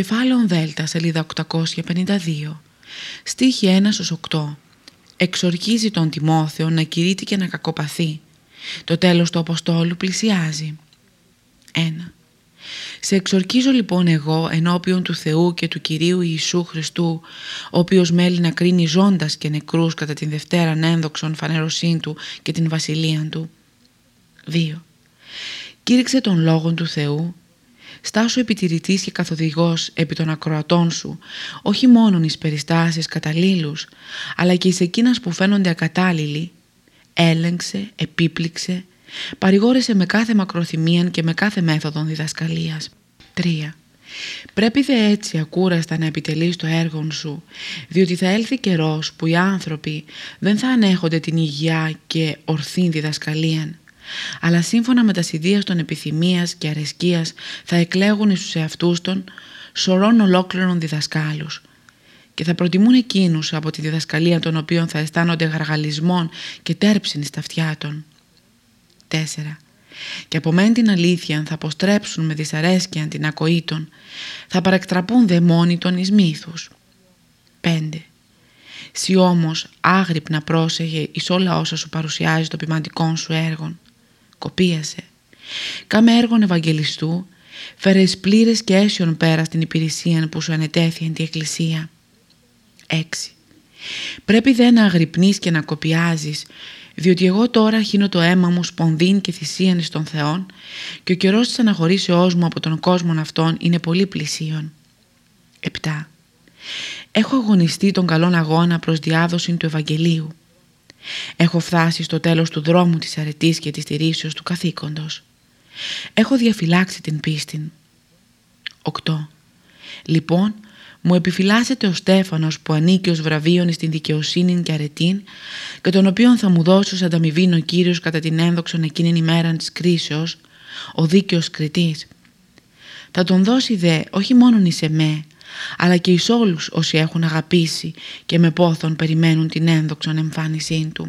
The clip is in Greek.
Κεφάλαιο Δέλτα, σελίδα 852, στίχη 1 8. Εξορκίζει τον Τιμόθεο να κηρύττει και να κακοπαθεί. Το τέλος του Αποστόλου πλησιάζει. 1. Σε εξορκίζω λοιπόν εγώ ενώπιον του Θεού και του Κυρίου Ιησού Χριστού, ο οποίος μέλει να κρίνει ζώντας και νεκρούς κατά την Δευτέραν ένδοξον φανερωσήν του και την βασιλείαν του. 2. Κήρυξε τον Λόγον του Θεού, στάσου επιτηρητής και καθοδηγός επί των ακροατών σου, όχι μόνον εις περιστάσεις καταλήλους, αλλά και εις εκείνας που φαίνονται ακατάλληλοι, έλεγξε, επίπληξε, παρηγόρησε με κάθε μακροθυμίαν και με κάθε μέθοδον διδασκαλίας. 3. Πρέπει δε έτσι ακούραστα να επιτελείς το έργο σου, διότι θα έλθει καιρός που οι άνθρωποι δεν θα ανέχονται την υγεία και ορθή διδασκαλία, αλλά σύμφωνα με τα συνδύας των επιθυμίας και αρεσκίας θα εκλέγουν στους εαυτούς των σωρών ολόκληρων διδασκάλους και θα προτιμούν εκείνους από τη διδασκαλία των οποίων θα αισθάνονται γαργαλισμών και τέρψιν στα αυτιά των. 4. Και από μεν την αλήθεια θα αποστρέψουν με δυσαρέσκεια την ακοή των, θα παρεκτραπούν δε μόνοι των εις μύθους. 5. Σι όμως άγρυπνα πρόσεχε εις όλα όσα σου παρουσιάζει το ποιμαντικό σου έργο κοπίασε. Κάμε έργον Ευαγγελιστού, φέρες εις πλήρες και αίσιον πέρα στην υπηρεσία που σου ανετέθη εν τη Εκκλησία. 6. Πρέπει δε να αγρυπνείς και να κοπιάζεις, διότι εγώ τώρα χύνω το αίμα μου σπονδύν και θυσίαν εις των Θεών και ο καιρός της αναχωρήσεώς μου από τον κόσμο αυτόν είναι πολύ πλησίον. 7. Έχω αγωνιστεί τον καλόν αγώνα προς διάδοση του Ευαγγελίου. Έχω φτάσει στο τέλος του δρόμου της αρετής και της στηρίσεως του καθήκοντος. Έχω διαφυλάξει την πίστη. 8. Λοιπόν, μου επιφυλάσσεται ο Στέφανος που ανήκει ως βραβείον στην δικαιοσύνη και αρετήν και τον οποίον θα μου δώσει ως ανταμοιβήν ο Κύριος κατά την ένδοξον εκείνη ημέρα της κρίσεως, ο δίκαιος κριτής. Θα τον δώσει δε όχι μόνον εις εμέ, αλλά και εις όλους όσοι έχουν αγαπήσει και με πόθον περιμένουν την ένδοξον εμφάνισή του.